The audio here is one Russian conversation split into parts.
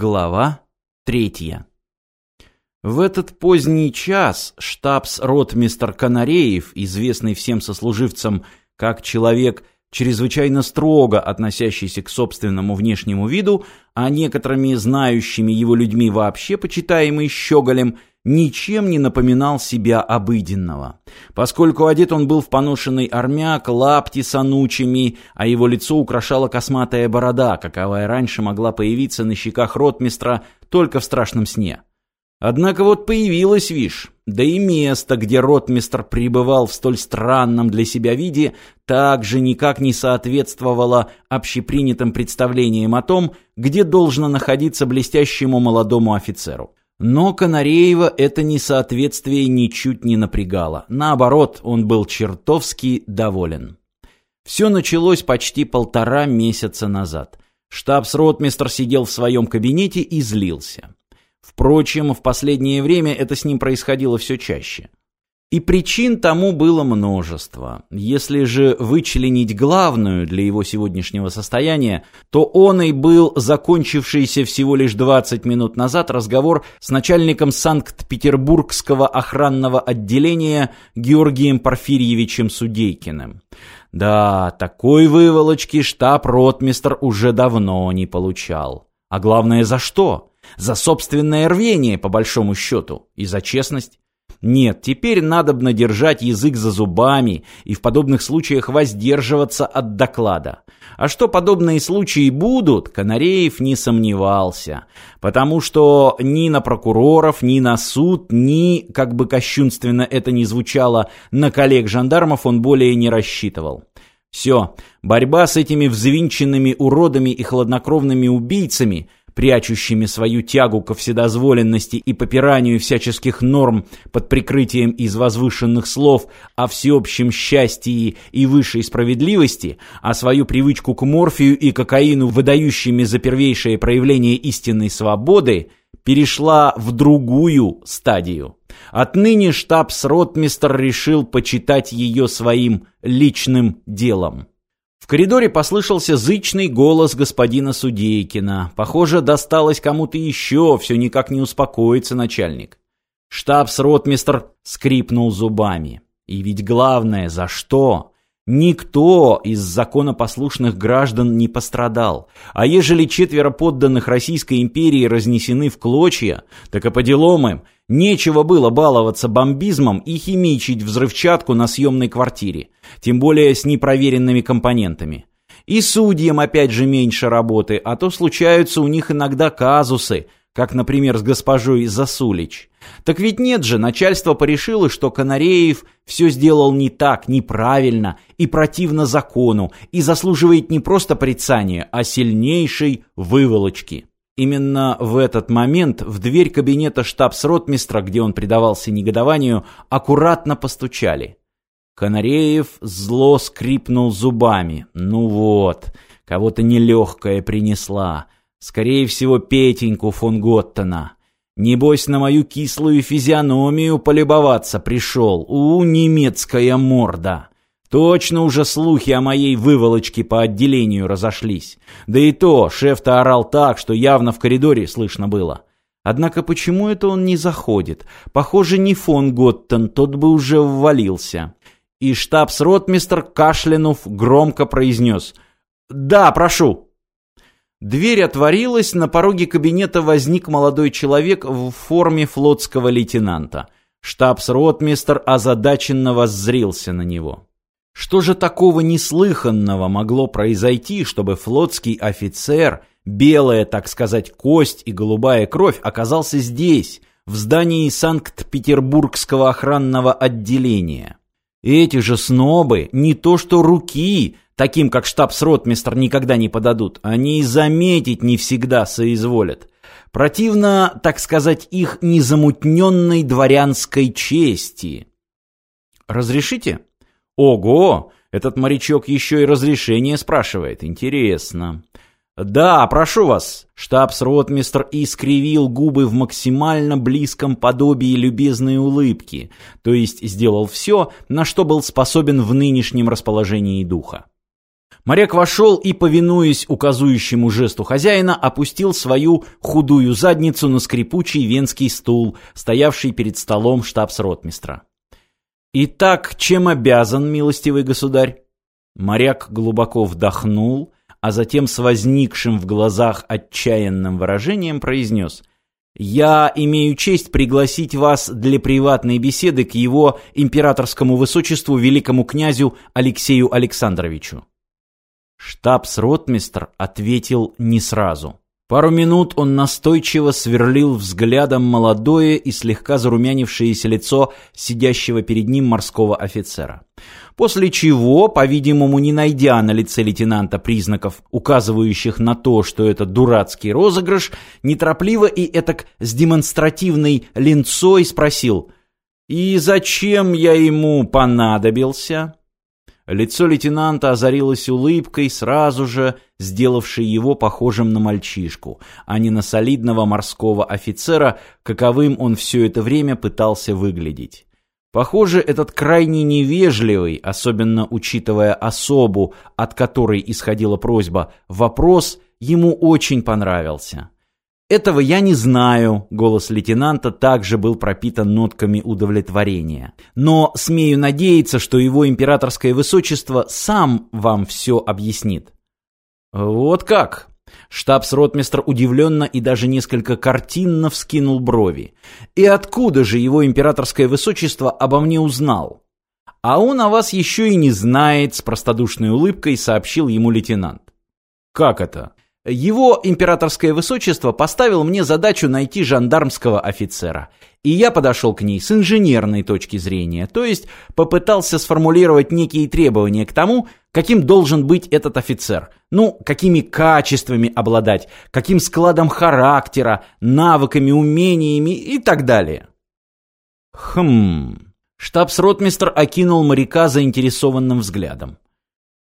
Глава третья. В этот поздний час штабс-ротмистр Канареев, известный всем сослуживцам как человек, чрезвычайно строго относящийся к собственному внешнему виду, а некоторыми знающими его людьми вообще почитаемый щеголем, ничем не напоминал себя обыденного. Поскольку одет он был в поношенный армяк, лапти с анучами, а его лицо украшала косматая борода, каковая раньше могла появиться на щеках ротмистра только в страшном сне. Однако вот появилась, вишь, да и место, где ротмистр пребывал в столь странном для себя виде, также никак не соответствовало общепринятым представлениям о том, где должно находиться блестящему молодому офицеру. Но Канареева это несоответствие ничуть не напрягало. Наоборот, он был чертовски доволен. Все началось почти полтора месяца назад. Штабс-ротмистр сидел в своем кабинете и злился. Впрочем, в последнее время это с ним происходило все чаще. И причин тому было множество. Если же вычленить главную для его сегодняшнего состояния, то он и был закончившийся всего лишь 20 минут назад разговор с начальником Санкт-Петербургского охранного отделения Георгием Порфирьевичем Судейкиным. Да, такой выволочки штаб-ротмистр уже давно не получал. А главное, за что? За собственное рвение, по большому счету, и за честность. Нет, теперь надобно держать язык за зубами и в подобных случаях воздерживаться от доклада. А что подобные случаи будут, Канареев не сомневался. Потому что ни на прокуроров, ни на суд, ни, как бы кощунственно это ни звучало, на коллег-жандармов он более не рассчитывал. Все, борьба с этими взвинченными уродами и хладнокровными убийцами – прячущими свою тягу ко вседозволенности и попиранию всяческих норм под прикрытием из возвышенных слов о всеобщем счастье и высшей справедливости, а свою привычку к морфию и кокаину, выдающими за первейшее проявление истинной свободы, перешла в другую стадию. Отныне штабс-ротмистр решил почитать ее своим личным делом. В коридоре послышался зычный голос господина Судейкина. Похоже, досталось кому-то еще, все никак не успокоится начальник. Штабс-ротмистр скрипнул зубами. И ведь главное, за что? Никто из законопослушных граждан не пострадал. А ежели четверо подданных Российской империи разнесены в клочья, так и по делам им – Нечего было баловаться бомбизмом и химичить взрывчатку на съемной квартире, тем более с непроверенными компонентами. И судьям опять же меньше работы, а то случаются у них иногда казусы, как, например, с госпожой Засулич. Так ведь нет же, начальство порешило, что Канареев все сделал не так, неправильно и противно закону, и заслуживает не просто порицания, а сильнейшей выволочки. Именно в этот момент в дверь кабинета штабс-ротмистра, где он предавался негодованию, аккуратно постучали. Канареев зло скрипнул зубами. «Ну вот, кого-то нелегкая принесла. Скорее всего, Петеньку фон Готтена. Небось, на мою кислую физиономию полюбоваться пришел. У, немецкая морда!» Точно уже слухи о моей выволочке по отделению разошлись. Да и то, шеф-то орал так, что явно в коридоре слышно было. Однако почему это он не заходит? Похоже, не фон Готтен, тот бы уже ввалился. И штабс-ротмистр, кашлянув, громко произнес «Да, прошу». Дверь отворилась, на пороге кабинета возник молодой человек в форме флотского лейтенанта. Штабс-ротмистр озадаченно воззрился на него. Что же такого неслыханного могло произойти, чтобы флотский офицер, белая, так сказать, кость и голубая кровь оказался здесь, в здании Санкт-Петербургского охранного отделения? Эти же снобы не то что руки, таким как штабс-ротмистр, никогда не подадут, они и заметить не всегда соизволят. Противно, так сказать, их незамутненной дворянской чести. «Разрешите?» Ого! Этот морячок еще и разрешение спрашивает. Интересно. «Да, прошу вас!» Штабс-ротмистр искривил губы в максимально близком подобии любезной улыбки, то есть сделал все, на что был способен в нынешнем расположении духа. Моряк вошел и, повинуясь указующему жесту хозяина, опустил свою худую задницу на скрипучий венский стул, стоявший перед столом штабс-ротмистра. «Итак, чем обязан, милостивый государь?» Моряк глубоко вдохнул, а затем с возникшим в глазах отчаянным выражением произнес «Я имею честь пригласить вас для приватной беседы к его императорскому высочеству великому князю Алексею Александровичу». Штабс-ротмистр ответил не сразу. Пару минут он настойчиво сверлил взглядом молодое и слегка зарумянившееся лицо сидящего перед ним морского офицера. После чего, по-видимому, не найдя на лице лейтенанта признаков, указывающих на то, что это дурацкий розыгрыш, неторопливо и этак с демонстративной линцой спросил «И зачем я ему понадобился?» Лицо лейтенанта озарилось улыбкой, сразу же сделавшей его похожим на мальчишку, а не на солидного морского офицера, каковым он все это время пытался выглядеть. Похоже, этот крайне невежливый, особенно учитывая особу, от которой исходила просьба, вопрос ему очень понравился. «Этого я не знаю», — голос лейтенанта также был пропитан нотками удовлетворения. «Но смею надеяться, что его императорское высочество сам вам все объяснит». «Вот как?» Штабс-ротмистр удивленно и даже несколько картинно вскинул брови. «И откуда же его императорское высочество обо мне узнал?» «А он о вас еще и не знает», — с простодушной улыбкой сообщил ему лейтенант. «Как это?» Его императорское высочество поставил мне задачу найти жандармского офицера. И я подошел к ней с инженерной точки зрения, то есть попытался сформулировать некие требования к тому, каким должен быть этот офицер. Ну, какими качествами обладать, каким складом характера, навыками, умениями и так далее. Хм... Штабс-ротмистр окинул моряка заинтересованным взглядом.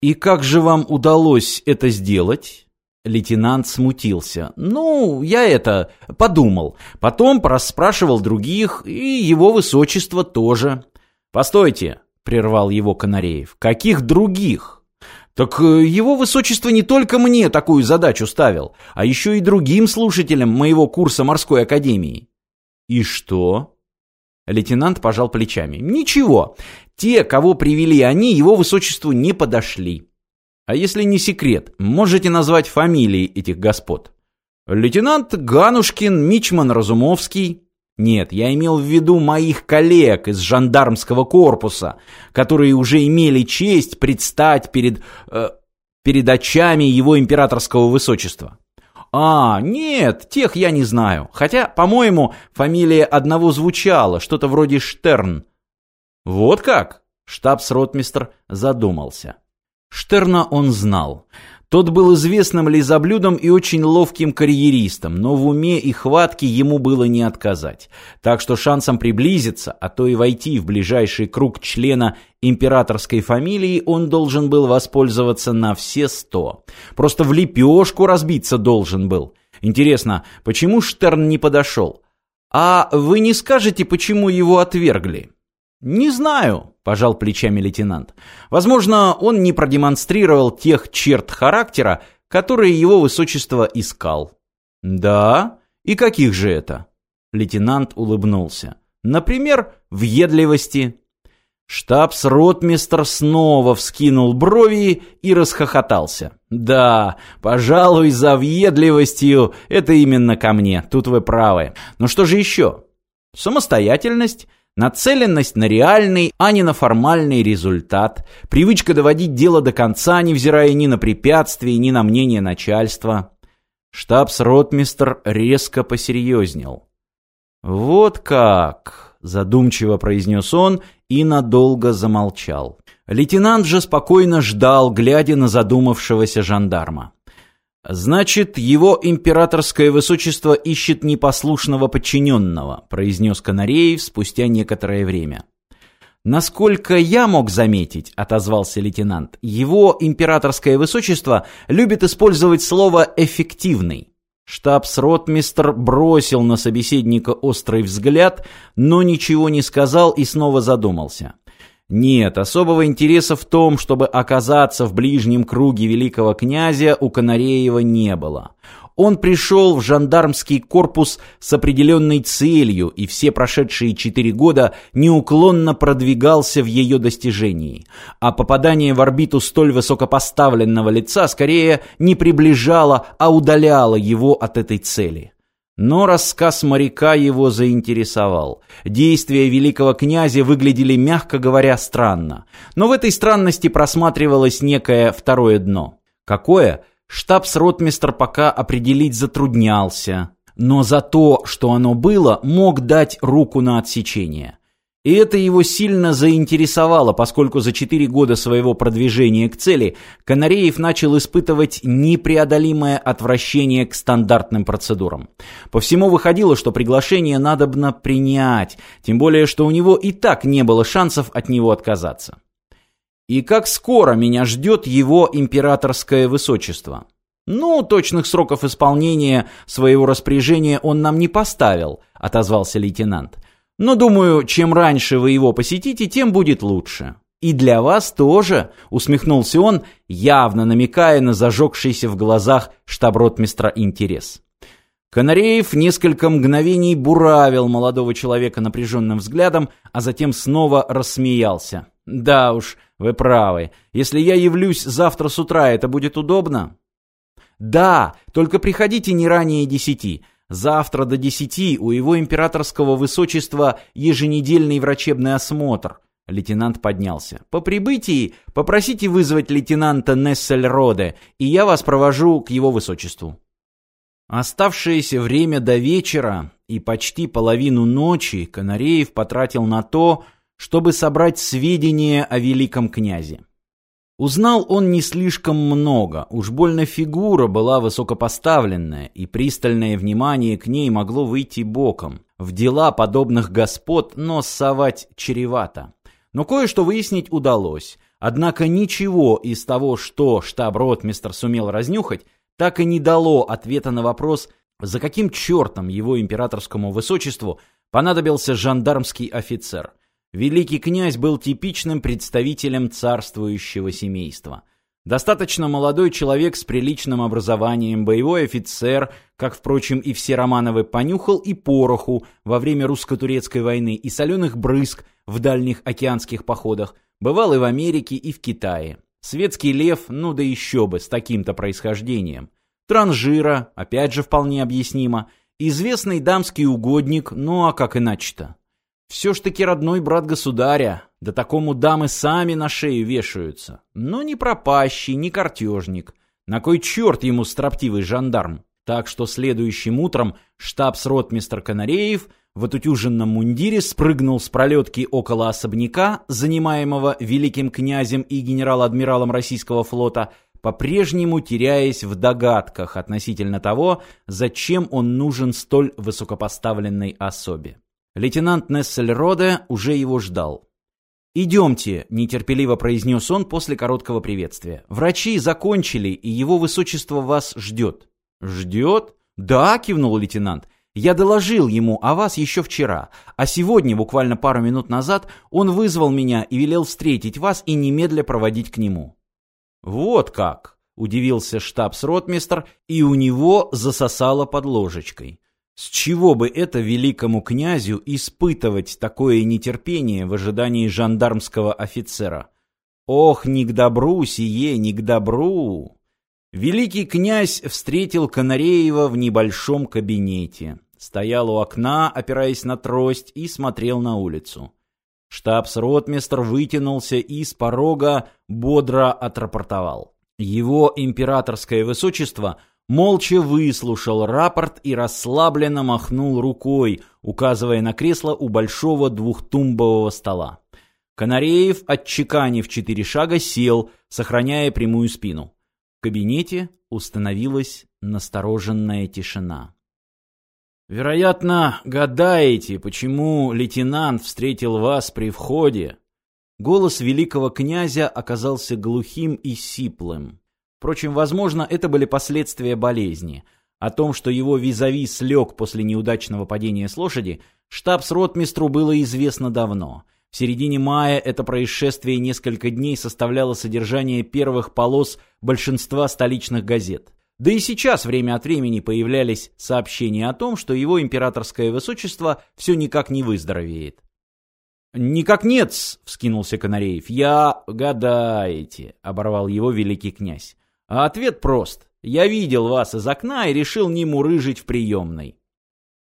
«И как же вам удалось это сделать?» Лейтенант смутился. «Ну, я это... подумал. Потом порасспрашивал других, и его высочество тоже». «Постойте», — прервал его Канареев. «Каких других?» «Так э, его высочество не только мне такую задачу ставил, а еще и другим слушателям моего курса морской академии». «И что?» Лейтенант пожал плечами. «Ничего. Те, кого привели они, его высочеству не подошли». А если не секрет, можете назвать фамилии этих господ? Лейтенант Ганушкин, Мичман Разумовский. Нет, я имел в виду моих коллег из жандармского корпуса, которые уже имели честь предстать перед... Э, перед очами его императорского высочества. А, нет, тех я не знаю. Хотя, по-моему, фамилия одного звучала, что-то вроде Штерн. Вот как? Штабс-ротмистр задумался. Штерна он знал. Тот был известным лизоблюдом и очень ловким карьеристом, но в уме и хватке ему было не отказать. Так что шансом приблизиться, а то и войти в ближайший круг члена императорской фамилии он должен был воспользоваться на все сто. Просто в лепешку разбиться должен был. Интересно, почему Штерн не подошел? А вы не скажете, почему его отвергли? Не знаю, пожал плечами лейтенант. Возможно, он не продемонстрировал тех черт характера, которые его высочество искал. Да? И каких же это? Лейтенант улыбнулся. Например, въедливости. Штабс-ротмистр снова вскинул брови и расхохотался. «Да, пожалуй, за въедливостью это именно ко мне, тут вы правы. Но что же еще? Самостоятельность, Нацеленность на реальный, а не на формальный результат, привычка доводить дело до конца, невзирая ни на препятствия, ни на мнение начальства. Штабс-ротмистр резко посерьезнел. «Вот как!» – задумчиво произнес он и надолго замолчал. Лейтенант же спокойно ждал, глядя на задумавшегося жандарма. «Значит, его императорское высочество ищет непослушного подчиненного», произнес Канареев спустя некоторое время. «Насколько я мог заметить», — отозвался лейтенант, «его императорское высочество любит использовать слово «эффективный». Штабс-ротмистр бросил на собеседника острый взгляд, но ничего не сказал и снова задумался. Нет, особого интереса в том, чтобы оказаться в ближнем круге великого князя, у Канареева не было. Он пришел в жандармский корпус с определенной целью и все прошедшие четыре года неуклонно продвигался в ее достижении. А попадание в орбиту столь высокопоставленного лица скорее не приближало, а удаляло его от этой цели. Но рассказ моряка его заинтересовал. Действия великого князя выглядели, мягко говоря, странно. Но в этой странности просматривалось некое второе дно. Какое? Штабс-ротмистр пока определить затруднялся. Но за то, что оно было, мог дать руку на отсечение. И это его сильно заинтересовало, поскольку за четыре года своего продвижения к цели Канареев начал испытывать непреодолимое отвращение к стандартным процедурам. По всему выходило, что приглашение надобно принять, тем более, что у него и так не было шансов от него отказаться. И как скоро меня ждет его императорское высочество? Ну, точных сроков исполнения своего распоряжения он нам не поставил, отозвался лейтенант. Но думаю, чем раньше вы его посетите, тем будет лучше. И для вас тоже, усмехнулся он, явно намекая на зажегшийся в глазах штаб-ротмистра интерес. Канареев несколько мгновений буравил молодого человека напряженным взглядом, а затем снова рассмеялся. «Да уж, вы правы. Если я явлюсь завтра с утра, это будет удобно?» «Да, только приходите не ранее десяти. Завтра до десяти у его императорского высочества еженедельный врачебный осмотр. Лейтенант поднялся. «По прибытии попросите вызвать лейтенанта Нессельроде, и я вас провожу к его высочеству». Оставшееся время до вечера и почти половину ночи Канареев потратил на то, чтобы собрать сведения о великом князе. Узнал он не слишком много, уж больно фигура была высокопоставленная, и пристальное внимание к ней могло выйти боком. В дела подобных господ нос совать чревато. Но кое-что выяснить удалось. Однако ничего из того, что штаб-ротмистр сумел разнюхать, так и не дало ответа на вопрос, за каким чертом его императорскому высочеству понадобился жандармский офицер – Великий князь был типичным представителем царствующего семейства. Достаточно молодой человек с приличным образованием, боевой офицер, как, впрочем, и все Романовы, понюхал и пороху во время русско-турецкой войны, и соленых брызг в дальних океанских походах, бывал и в Америке, и в Китае. Светский лев, ну да еще бы, с таким-то происхождением. Транжира, опять же вполне объяснимо, известный дамский угодник, ну а как иначе-то? Все ж таки родной брат государя, да такому дамы сами на шею вешаются. Но не пропащий, не картежник. На кой черт ему строптивый жандарм? Так что следующим утром штабс-ротмистр Канареев в отутюженном мундире спрыгнул с пролетки около особняка, занимаемого великим князем и генерал-адмиралом российского флота, по-прежнему теряясь в догадках относительно того, зачем он нужен столь высокопоставленной особе. Лейтенант Нессельроде уже его ждал. «Идемте», — нетерпеливо произнес он после короткого приветствия. «Врачи закончили, и его высочество вас ждет». «Ждет?» «Да», — кивнул лейтенант. «Я доложил ему о вас еще вчера, а сегодня, буквально пару минут назад, он вызвал меня и велел встретить вас и немедля проводить к нему». «Вот как!» — удивился штабс-ротмистр, и у него засосало под ложечкой. С чего бы это великому князю испытывать такое нетерпение в ожидании жандармского офицера? Ох, не к добру сие, не к добру! Великий князь встретил Канареева в небольшом кабинете. Стоял у окна, опираясь на трость, и смотрел на улицу. Штабс-ротмистр вытянулся и с порога бодро отрапортовал. Его императорское высочество — молча выслушал рапорт и расслабленно махнул рукой, указывая на кресло у большого двухтумбового стола. Канареев, отчеканив четыре шага, сел, сохраняя прямую спину. В кабинете установилась настороженная тишина. «Вероятно, гадаете, почему лейтенант встретил вас при входе?» Голос великого князя оказался глухим и сиплым. Впрочем, возможно, это были последствия болезни. О том, что его визави слег после неудачного падения с лошади, штабс-ротмистру было известно давно. В середине мая это происшествие несколько дней составляло содержание первых полос большинства столичных газет. Да и сейчас время от времени появлялись сообщения о том, что его императорское высочество все никак не выздоровеет. «Никак нет вскинулся Канареев. «Я... гадаете», — оборвал его великий князь. «А ответ прост. Я видел вас из окна и решил не мурыжить в приемной».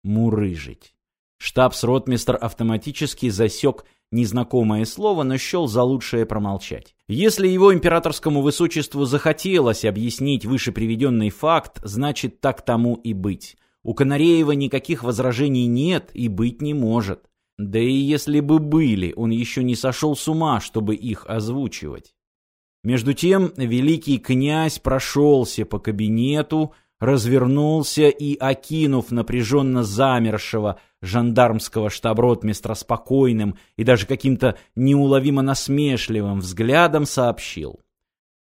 «Мурыжить». Штабс-ротмистр автоматически засек незнакомое слово, но счел за лучшее промолчать. Если его императорскому высочеству захотелось объяснить выше приведенный факт, значит так тому и быть. У Канареева никаких возражений нет и быть не может. Да и если бы были, он еще не сошел с ума, чтобы их озвучивать. Между тем великий князь прошелся по кабинету, развернулся и, окинув напряженно замершего жандармского штаб-ротмистра спокойным и даже каким-то неуловимо насмешливым взглядом, сообщил.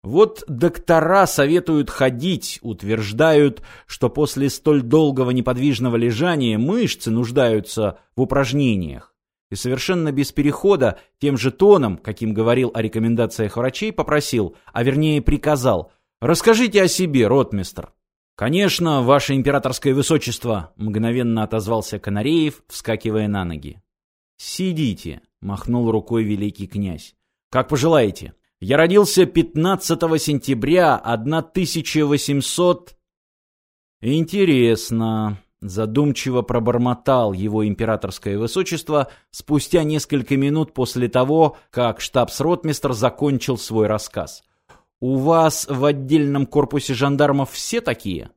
Вот доктора советуют ходить, утверждают, что после столь долгого неподвижного лежания мышцы нуждаются в упражнениях. И совершенно без перехода, тем же тоном, каким говорил о рекомендациях врачей, попросил, а вернее приказал, «Расскажите о себе, ротмистр». «Конечно, ваше императорское высочество», — мгновенно отозвался Канареев, вскакивая на ноги. «Сидите», — махнул рукой великий князь. «Как пожелаете. Я родился 15 сентября 1800...» «Интересно», — задумчиво пробормотал его императорское высочество спустя несколько минут после того, как штабс-ротмистр закончил свой рассказ. «У вас в отдельном корпусе жандармов все такие?»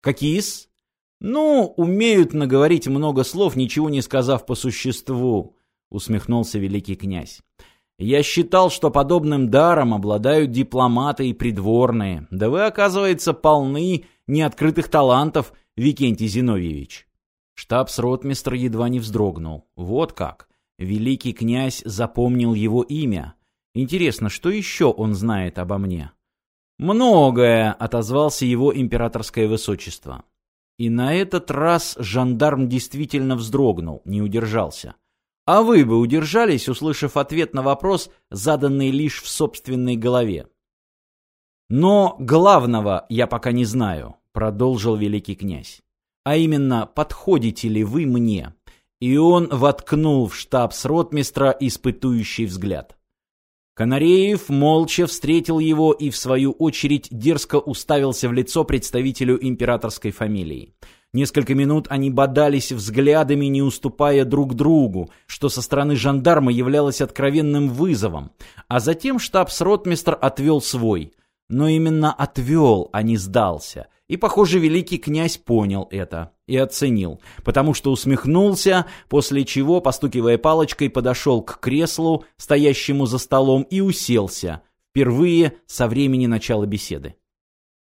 «Какие-с?» «Ну, умеют наговорить много слов, ничего не сказав по существу», — усмехнулся великий князь. Я считал, что подобным даром обладают дипломаты и придворные. Да вы, оказывается, полны неоткрытых талантов, Викентий Зиновьевич. Штабс-ротмистр едва не вздрогнул. Вот как. Великий князь запомнил его имя. Интересно, что еще он знает обо мне? «Многое», — отозвался его императорское высочество. И на этот раз жандарм действительно вздрогнул, не удержался. А вы бы удержались, услышав ответ на вопрос, заданный лишь в собственной голове. Но главного я пока не знаю, продолжил великий князь. А именно, подходите ли вы мне? И он воткнул в штаб с ротмистра испытующий взгляд. Канареев молча встретил его и, в свою очередь, дерзко уставился в лицо представителю императорской фамилии. Несколько минут они бодались взглядами, не уступая друг другу, что со стороны жандарма являлось откровенным вызовом. А затем штабс-ротмистр отвел свой. Но именно отвел, а не сдался. И, похоже, великий князь понял это и оценил, потому что усмехнулся, после чего, постукивая палочкой, подошел к креслу, стоящему за столом, и уселся, впервые со времени начала беседы.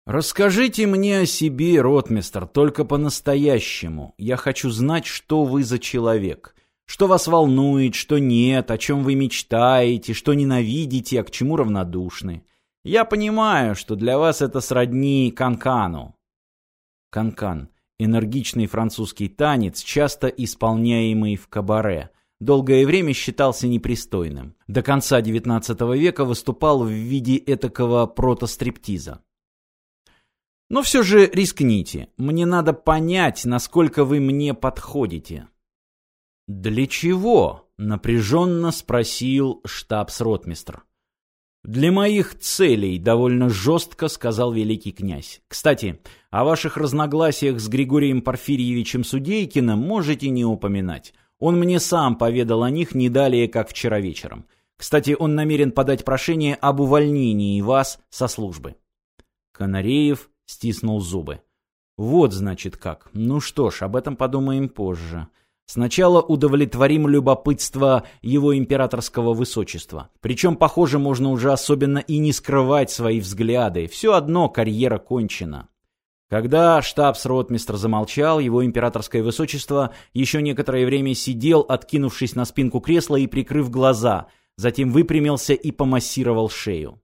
«Расскажите мне о себе, ротмистр, только по-настоящему. Я хочу знать, что вы за человек. Что вас волнует, что нет, о чем вы мечтаете, что ненавидите, а к чему равнодушны. Я понимаю, что для вас это сродни канкану». Канкан – энергичный французский танец, часто исполняемый в кабаре – долгое время считался непристойным. До конца XIX века выступал в виде этакого протостриптиза. Но все же рискните. Мне надо понять, насколько вы мне подходите. Для чего? Напряженно спросил штабс-ротмистр. «Для моих целей», — довольно жестко сказал великий князь. «Кстати, о ваших разногласиях с Григорием Порфирьевичем Судейкиным можете не упоминать. Он мне сам поведал о них не далее, как вчера вечером. Кстати, он намерен подать прошение об увольнении вас со службы». Канареев стиснул зубы. Вот, значит, как. Ну что ж, об этом подумаем позже. Сначала удовлетворим любопытство его императорского высочества. Причем, похоже, можно уже особенно и не скрывать свои взгляды. Все одно карьера кончена. Когда штабс-ротмистр замолчал, его императорское высочество еще некоторое время сидел, откинувшись на спинку кресла и прикрыв глаза, затем выпрямился и помассировал шею.